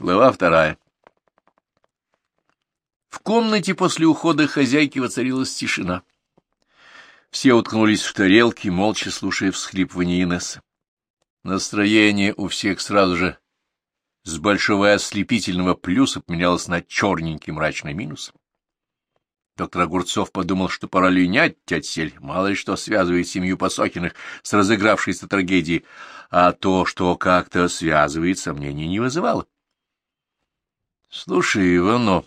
Глава вторая. В комнате после ухода хозяйки воцарилась тишина. Все уткнулись в тарелки, молча слушая всхлипывание Инессы. Настроение у всех сразу же с большого ослепительного плюса поменялось на черненький мрачный минус. Доктор Огурцов подумал, что пора линять тетель, мало ли что связывает семью Посохиных с разыгравшейся трагедией, а то, что как-то связывает, сомнений не вызывало. — Слушай, Ивано,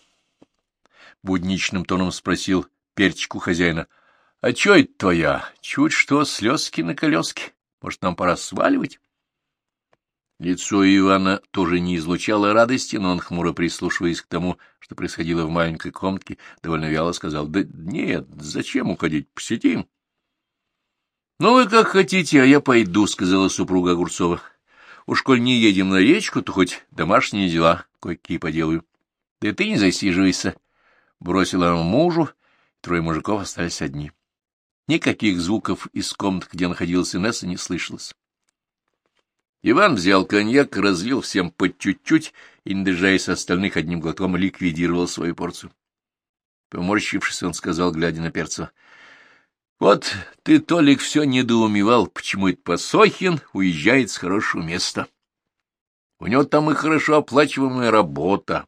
— будничным тоном спросил перчику хозяина, — а чё это твоя? Чуть что, слезки на колеске. Может, нам пора сваливать? Лицо Ивана тоже не излучало радости, но он, хмуро прислушиваясь к тому, что происходило в маленькой комнатке, довольно вяло сказал, — Да нет, зачем уходить? Посидим. — Ну, вы как хотите, а я пойду, — сказала супруга Огурцова. — Уж коль не едем на речку, то хоть домашние дела кое-какие поделаю. — Да ты не засиживайся, — бросила она мужу, трое мужиков остались одни. Никаких звуков из комнат, где находилась Инесса, не слышалось. Иван взял коньяк, разлил всем по чуть-чуть и, не дожидаясь остальных, одним глотком ликвидировал свою порцию. Поморщившись, он сказал, глядя на перца, — Вот ты, Толик, все недоумевал, почему это Посохин уезжает с хорошего места. У него там и хорошо оплачиваемая работа,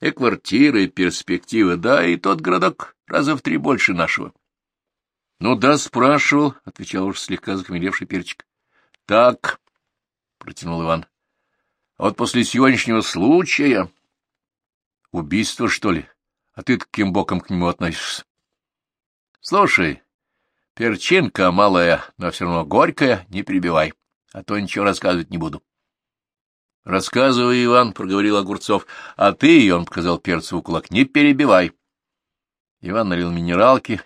и квартира, и перспективы, да, и тот городок раза в три больше нашего. — Ну да, спрашивал, — отвечал уж слегка захмелевший перчик. — Так, — протянул Иван. — А вот после сегодняшнего случая... — Убийство, что ли? А ты каким боком к нему относишься? — Слушай, перчинка малая, но все равно горькая, не перебивай, а то ничего рассказывать не буду. — Рассказывай, Иван, — проговорил Огурцов, — а ты, — он показал перцу в кулак, — не перебивай. Иван налил минералки,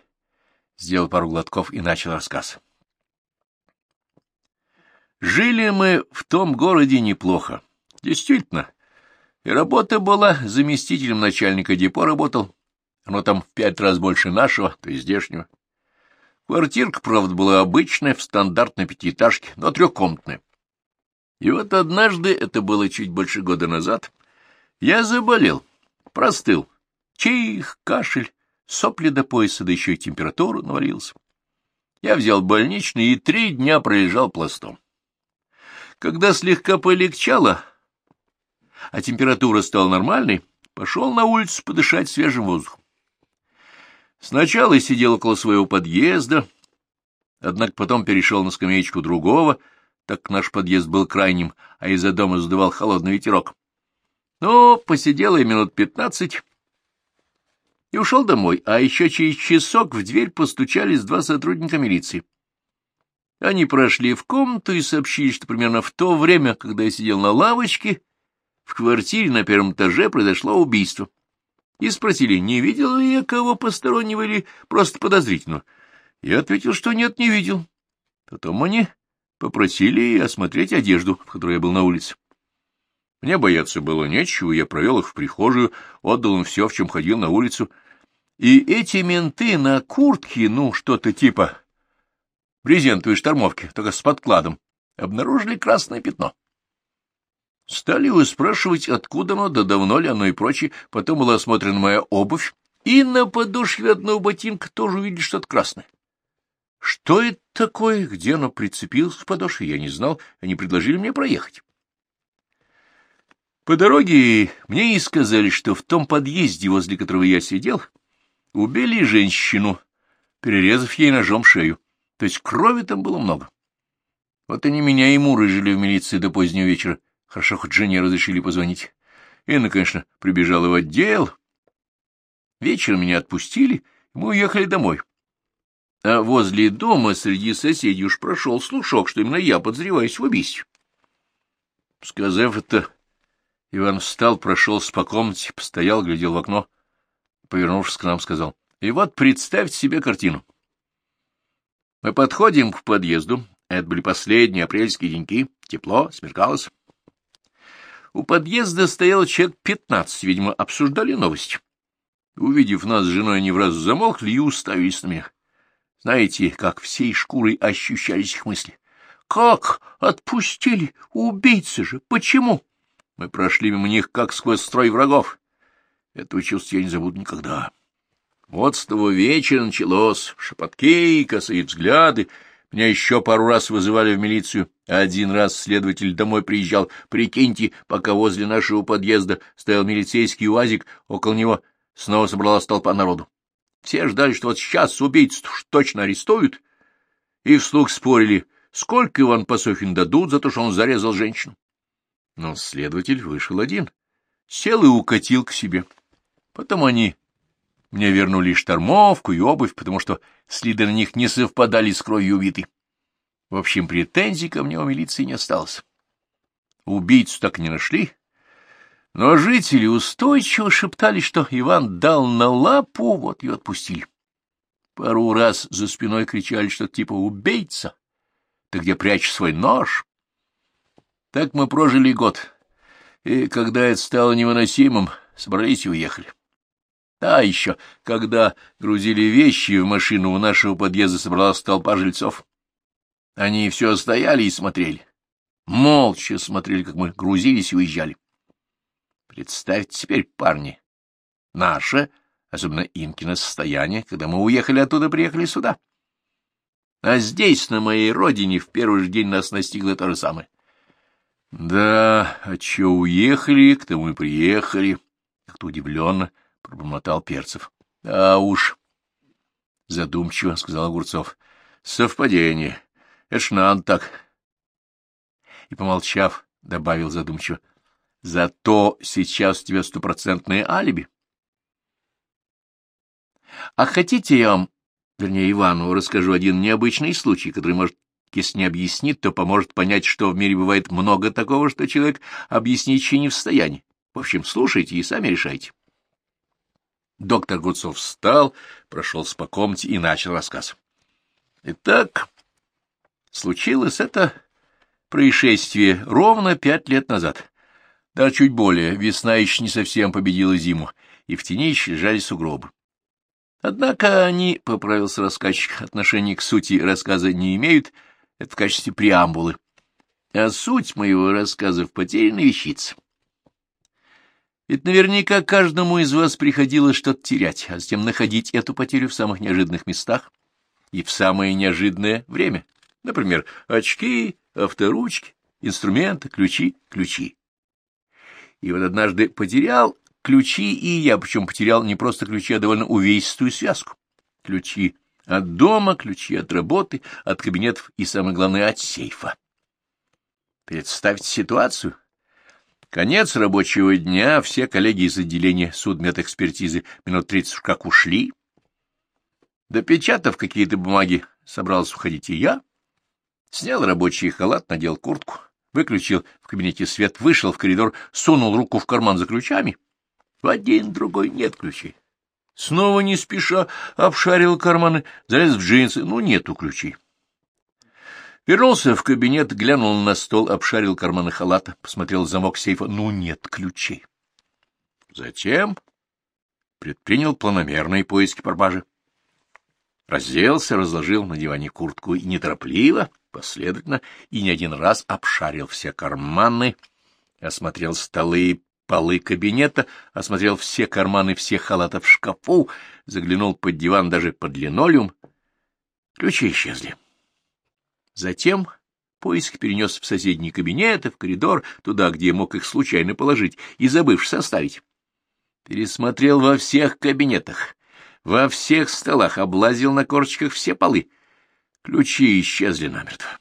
сделал пару глотков и начал рассказ. — Жили мы в том городе неплохо. Действительно. И работа была, заместителем начальника депо работал. Оно там в пять раз больше нашего, то есть здешнего. Квартирка, правда, была обычная, в стандартной пятиэтажке, но трехкомнатная. И вот однажды, это было чуть больше года назад, я заболел, простыл. Чих, кашель, сопли до пояса, да еще и температуру навалился. Я взял больничный и три дня пролежал пластом. Когда слегка полегчало, а температура стала нормальной, пошел на улицу подышать свежим воздухом. Сначала сидел около своего подъезда, однако потом перешел на скамеечку другого, так наш подъезд был крайним, а из-за дома задувал холодный ветерок. Ну, посидел я минут пятнадцать и ушел домой, а еще через часок в дверь постучались два сотрудника милиции. Они прошли в комнату и сообщили, что примерно в то время, когда я сидел на лавочке, в квартире на первом этаже произошло убийство. И спросили, не видел ли я кого постороннего или просто подозрительного. Я ответил, что нет, не видел. Потом они попросили осмотреть одежду, в которой я был на улице. Мне бояться было нечего, я провел их в прихожую, отдал им все, в чем ходил на улицу. И эти менты на куртке, ну, что-то типа брезентовой штормовки, только с подкладом, обнаружили красное пятно. Стали его спрашивать, откуда оно, да давно ли оно и прочее. Потом была осмотрена моя обувь, и на подошве одного ботинка тоже увидели что-то красное. Что это такое, где оно прицепилось к подошве, я не знал, они предложили мне проехать. По дороге мне и сказали, что в том подъезде, возле которого я сидел, убили женщину, перерезав ей ножом шею. То есть крови там было много. Вот они меня и Муры жили в милиции до позднего вечера. Хорошо, хоть жене разрешили позвонить. Инна, конечно, прибежала в отдел. Вечером меня отпустили, мы уехали домой. А возле дома среди соседей уж прошел слушок, что именно я подозреваюсь в убийстве. Сказав это, Иван встал, прошелся по комнате, постоял, глядел в окно, повернувшись к нам, сказал, — И вот представьте себе картину. Мы подходим к подъезду. Это были последние апрельские деньки. Тепло, смеркалось. У подъезда стоял человек пятнадцать, видимо, обсуждали новости. Увидев нас с женой, они в раз замолкли и уставились на меня. Знаете, как всей шкурой ощущались их мысли. «Как? Отпустили? Убийцы же! Почему?» Мы прошли мимо них, как сквозь строй врагов. Этого чувства я не забуду никогда. Вот с того вечера началось шепотки косые взгляды. Меня еще пару раз вызывали в милицию. Один раз следователь домой приезжал. Прикиньте, пока возле нашего подъезда стоял милицейский УАЗик, около него снова собралась толпа народу. Все ждали, что вот сейчас убийцу точно арестуют, и вслух спорили, сколько Иван Пасохин дадут за то, что он зарезал женщину. Но следователь вышел один, сел и укатил к себе. Потом они мне вернули штормовку и обувь, потому что следы на них не совпадали с кровью убитой. В общем, претензий ко мне у милиции не осталось. Убийцу так не нашли, но жители устойчиво шептали, что Иван дал на лапу, вот ее отпустили. Пару раз за спиной кричали что-то типа «Убийца! Ты где прячешь свой нож?» Так мы прожили год, и когда это стало невыносимым, собрались и уехали. А еще, когда грузили вещи в машину, у нашего подъезда собралась толпа жильцов. Они все стояли и смотрели. Молча смотрели, как мы грузились и уезжали. Представьте теперь, парни, наше, особенно Инкино, состояние, когда мы уехали оттуда, приехали сюда. А здесь, на моей родине, в первый же день нас настигло то же самое. Да, а че уехали, к тому и приехали. Как-то удивленно пробормотал Перцев. — А уж, — задумчиво сказал Огурцов, — совпадение. Это ж надо так. И, помолчав, добавил задумчиво, — Зато сейчас у тебя стопроцентное алиби. А хотите, я вам, вернее, Ивану, расскажу один необычный случай, который, может, если не объяснит, то поможет понять, что в мире бывает много такого, что человек объяснить еще не в состоянии. В общем, слушайте и сами решайте. Доктор Гудцов встал, прошелся по комнате и начал рассказ. Итак, случилось это происшествие ровно пять лет назад. Да, чуть более, весна еще не совсем победила зиму, и в тени еще лежали сугробы. Однако они, — поправился рассказчик, — отношения к сути рассказа не имеют, это в качестве преамбулы. А суть моего рассказа в потерянной вещице. Ведь наверняка каждому из вас приходилось что-то терять, а затем находить эту потерю в самых неожиданных местах и в самое неожиданное время. Например, очки, авторучки, инструменты, ключи, ключи. И вот однажды потерял ключи и я, причем потерял не просто ключи, а довольно увесистую связку. Ключи от дома, ключи от работы, от кабинетов и, самое главное, от сейфа. Представьте ситуацию. Конец рабочего дня, все коллеги из отделения судмедэкспертизы минут тридцать как ушли. Допечатав какие-то бумаги, собрался уходить и я. Снял рабочий халат, надел куртку выключил в кабинете свет, вышел в коридор, сунул руку в карман за ключами. В один, другой нет ключей. Снова не спеша обшарил карманы, залез в джинсы, ну, нету ключей. Вернулся в кабинет, глянул на стол, обшарил карманы халата, посмотрел замок сейфа, ну, нет ключей. Затем предпринял планомерные поиски пропажи. Разделся, разложил на диване куртку и неторопливо, последовательно, и не один раз обшарил все карманы, осмотрел столы и полы кабинета, осмотрел все карманы всех халатов в шкафу, заглянул под диван, даже под линолеум. Ключи исчезли. Затем поиск перенес в соседний кабинет и в коридор, туда, где мог их случайно положить, и забывшись составить. Пересмотрел во всех кабинетах, во всех столах, облазил на корочках все полы. Ключи исчезли намертво.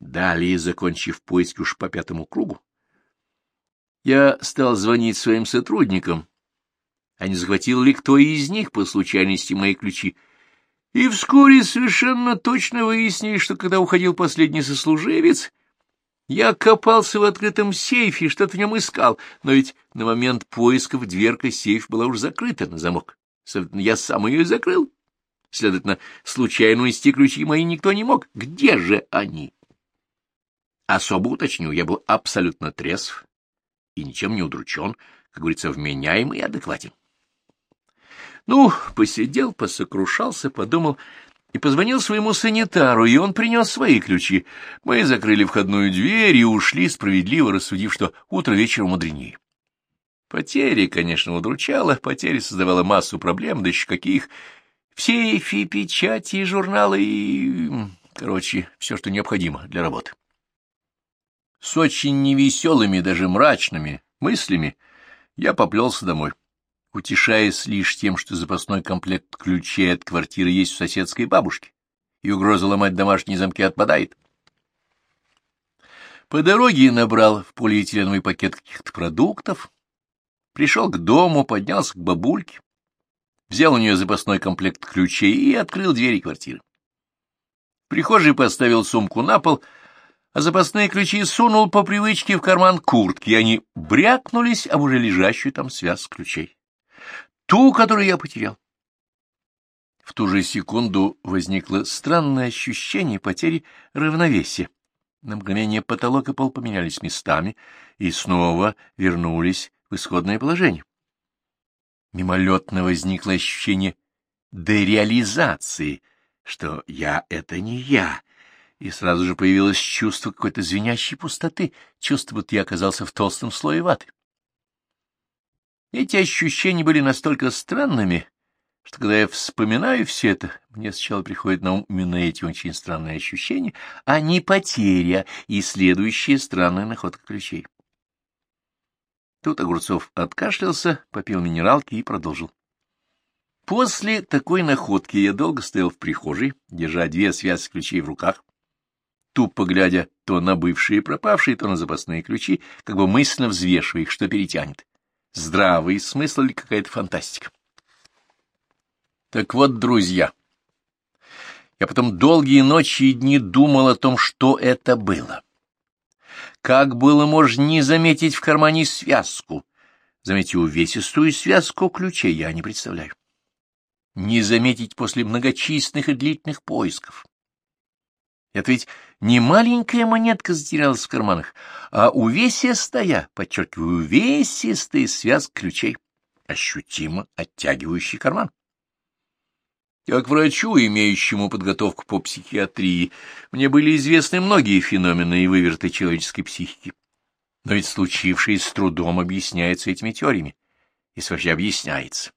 Далее, закончив поиски уж по пятому кругу, я стал звонить своим сотрудникам, а не захватил ли кто из них по случайности мои ключи, и вскоре совершенно точно выяснили, что когда уходил последний сослуживец, я копался в открытом сейфе и что-то в нем искал, но ведь на момент поисков дверка сейф была уже закрыта на замок. Я сам ее и закрыл. Следовательно, случайно унести ключи мои никто не мог. Где же они? Особо уточню, я был абсолютно трезв и ничем не удручен, как говорится, вменяемый и адекватен. Ну, посидел, посокрушался, подумал и позвонил своему санитару, и он принес свои ключи. Мы закрыли входную дверь и ушли, справедливо рассудив, что утро вечером мудренее. Потери, конечно, удручала, потери создавала массу проблем, да еще каких. В сейфе, печати, журналы и... Короче, все, что необходимо для работы. С очень невеселыми, даже мрачными мыслями я поплелся домой утешаясь лишь тем, что запасной комплект ключей от квартиры есть у соседской бабушки, и угроза ломать домашние замки отпадает. По дороге набрал в полиэтиленовый пакет каких-то продуктов, пришел к дому, поднялся к бабульке, взял у нее запасной комплект ключей и открыл двери квартиры. В прихожей поставил сумку на пол, а запасные ключи сунул по привычке в карман куртки, и они брякнулись об уже лежащую там связку ключей ту, которую я потерял. В ту же секунду возникло странное ощущение потери равновесия. На мгновение потолок и пол поменялись местами и снова вернулись в исходное положение. Мимолетно возникло ощущение дереализации, что я — это не я, и сразу же появилось чувство какой-то звенящей пустоты, чувство, будто я оказался в толстом слое ваты. Эти ощущения были настолько странными, что когда я вспоминаю все это, мне сначала приходят на ум именно эти очень странные ощущения, а не потеря и следующая странная находка ключей. Тут Огурцов откашлялся, попил минералки и продолжил. После такой находки я долго стоял в прихожей, держа две связки ключей в руках, тупо глядя то на бывшие пропавшие, то на запасные ключи, как бы мысленно взвешивая их, что перетянет здравый смысл или какая-то фантастика. Так вот, друзья, я потом долгие ночи и дни думал о том, что это было. Как было можно не заметить в кармане связку? Заметьте, увесистую связку ключей я не представляю. Не заметить после многочисленных и длительных поисков. Это ведь не маленькая монетка затерялась в карманах, а увесистая, подчеркиваю, увесистая связка ключей, ощутимо оттягивающий карман. Как врачу, имеющему подготовку по психиатрии, мне были известны многие феномены и выверты человеческой психики. Но ведь случившееся с трудом объясняется этими теориями, если вообще объясняется.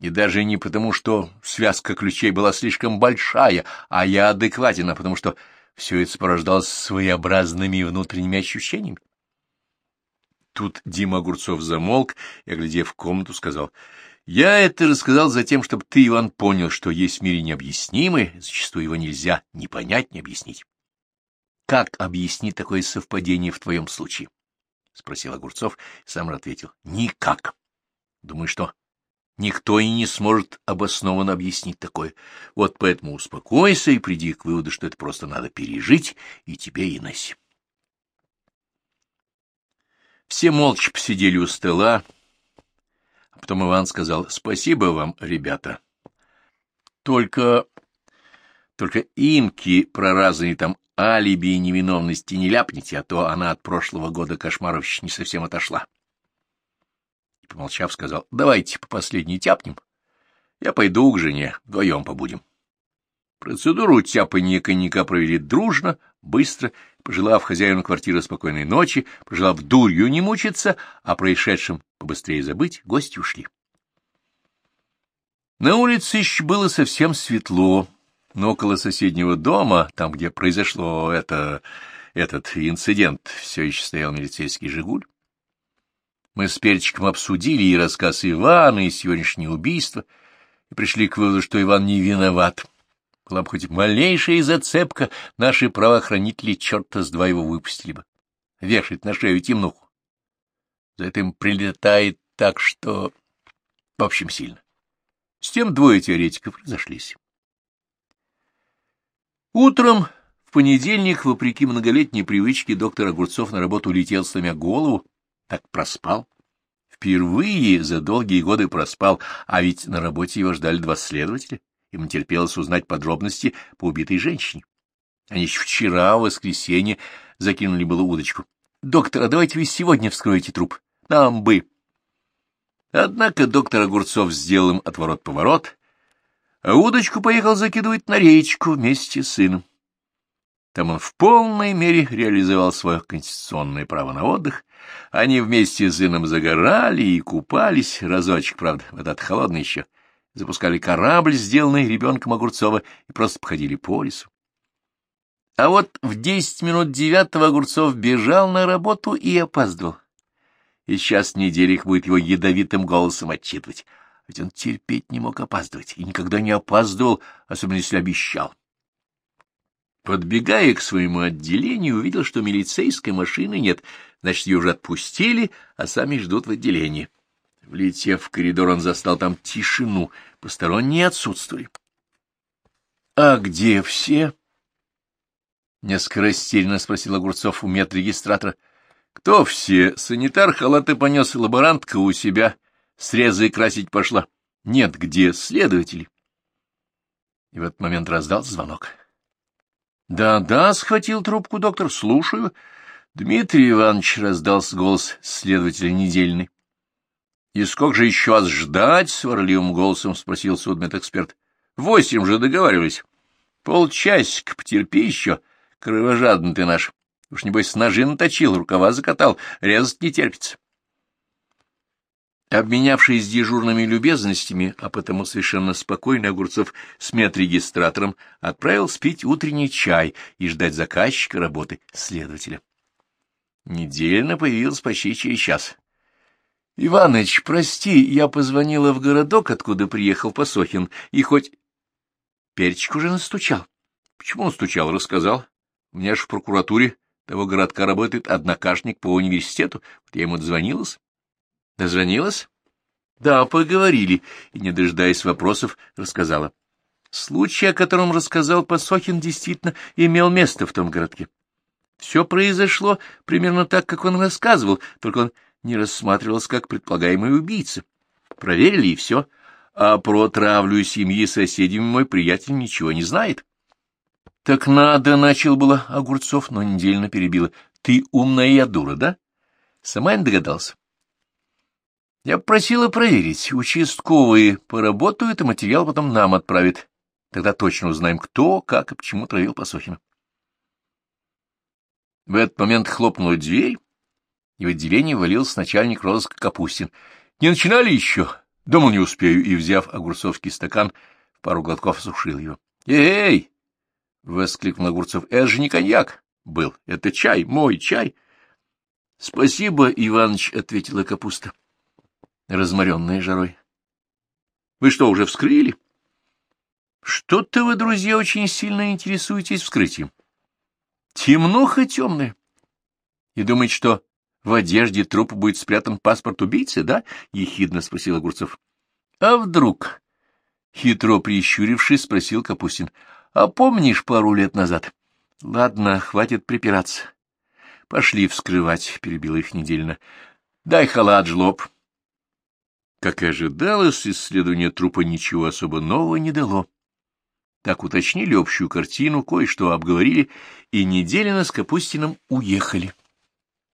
И даже не потому, что связка ключей была слишком большая, а я адекватен, а потому что все это порождалось своеобразными внутренними ощущениями. Тут Дима Огурцов замолк и, оглядев комнату, сказал, «Я это рассказал за тем, чтобы ты, Иван, понял, что есть в мире необъяснимое, зачастую его нельзя ни понять, ни объяснить». «Как объяснить такое совпадение в твоем случае?» — спросил Огурцов, сам ответил, «Никак». «Думаю, что Никто и не сможет обоснованно объяснить такое. Вот поэтому успокойся и приди к выводу, что это просто надо пережить и тебе, и Инессе. Все молча посидели у стола, а потом Иван сказал «Спасибо вам, ребята. Только... только инки про разные там алиби и невиновности не ляпните, а то она от прошлого года кошмаров не совсем отошла» помолчав, сказал, — Давайте по последней тяпнем. Я пойду к жене, вдвоем побудем. Процедуру тяпания коньяка провели дружно, быстро, пожелав хозяину квартиры спокойной ночи, пожелав дурью не мучиться, а происшедшем побыстрее забыть, гости ушли. На улице еще было совсем светло, но около соседнего дома, там, где произошло это, этот инцидент, все еще стоял милицейский «Жигуль». Мы с Перчиком обсудили и рассказ Ивана, и сегодняшнее убийство, и пришли к выводу, что Иван не виноват. Была бы хоть малейшая зацепка, наши правоохранители черта с два его выпустили бы. Вешать на шею темнуху. За это им прилетает так, что... В общем, сильно. С тем двое теоретиков разошлись. Утром в понедельник, вопреки многолетней привычке, доктор Огурцов на работу улетел, сломя голову, так проспал. Впервые за долгие годы проспал, а ведь на работе его ждали два следователя. Ему терпелось узнать подробности по убитой женщине. Они еще вчера, в воскресенье, закинули было удочку. — Доктор, а давайте вы сегодня вскроете труп. Нам бы. Однако доктор Огурцов сделал им отворот-поворот. а удочку поехал закидывать на речку вместе с сыном. Там он в полной мере реализовал свое конституционное право на отдых. Они вместе с сыном загорали и купались, разочек, правда, в этот холодный еще, запускали корабль, сделанный ребенком Огурцова, и просто походили по лесу. А вот в десять минут девятого Огурцов бежал на работу и опаздывал. И сейчас неделях будет его ядовитым голосом отчитывать. Ведь он терпеть не мог опаздывать и никогда не опаздывал, особенно если обещал. Подбегая к своему отделению, увидел, что милицейской машины нет, значит, ее уже отпустили, а сами ждут в отделении. Влетев в коридор, он застал там тишину, посторонние отсутствовали. — А где все? — несколько растерянно спросил Огурцов у медрегистратора. — Кто все? Санитар халаты понес, лаборантка у себя. Срезы красить пошла. Нет, где следователи? И в этот момент раздался звонок. «Да, да», — схватил трубку доктор, — «слушаю». Дмитрий Иванович раздался голос следователя недельный. «И сколько же еще вас ждать?» — сварливым голосом спросил судмедэксперт. «Восемь же договаривались. Полчасика, потерпи еще, кровожадный ты наш. Уж небось ножи наточил, рукава закатал, резать не терпится». Обменявшись дежурными любезностями, а потому совершенно спокойно Огурцов с медрегистратором отправил спить утренний чай и ждать заказчика работы следователя. Недельно появился почти через час. — Иваныч, прости, я позвонила в городок, откуда приехал Посохин, и хоть... Перчик уже настучал. — Почему он стучал? — рассказал. — У меня же в прокуратуре того городка работает однокашник по университету. Вот я ему дозвонилась. Дозвонилась? Да, поговорили, и, не дожидаясь вопросов, рассказала. Случай, о котором рассказал Посохин, действительно имел место в том городке. Все произошло примерно так, как он рассказывал, только он не рассматривался как предполагаемый убийца. Проверили, и все. А про травлю семьи соседями мой приятель ничего не знает. — Так надо, — начал было Огурцов, но недельно перебила. — Ты умная дура, да? Сама не догадался. Я просила проверить. Участковые поработают, и материал потом нам отправят. Тогда точно узнаем, кто, как и почему травил Посохина. В этот момент хлопнула дверь, и в отделение валился начальник розыска Капустин. — Не начинали еще? Думал, не успею, и, взяв огурцовский стакан, пару глотков осушил его. — Эй! — воскликнул Огурцов. — Это же не коньяк был, это чай, мой чай. — Спасибо, Иваныч, — ответила Капуста разморенная жарой. — Вы что, уже вскрыли? — Что-то вы, друзья, очень сильно интересуетесь вскрытием. Темнуха темная. И думаете, что в одежде трупа будет спрятан паспорт убийцы, да? — ехидно спросил Огурцов. — А вдруг? — хитро прищурившись, спросил Капустин. — А помнишь пару лет назад? — Ладно, хватит припираться. — Пошли вскрывать, — перебила их недельно. — Дай халат, жлоб. — как и ожидалось, исследование трупа ничего особо нового не дало. Так уточнили общую картину, кое-что обговорили, и Неделина с Капустиным уехали.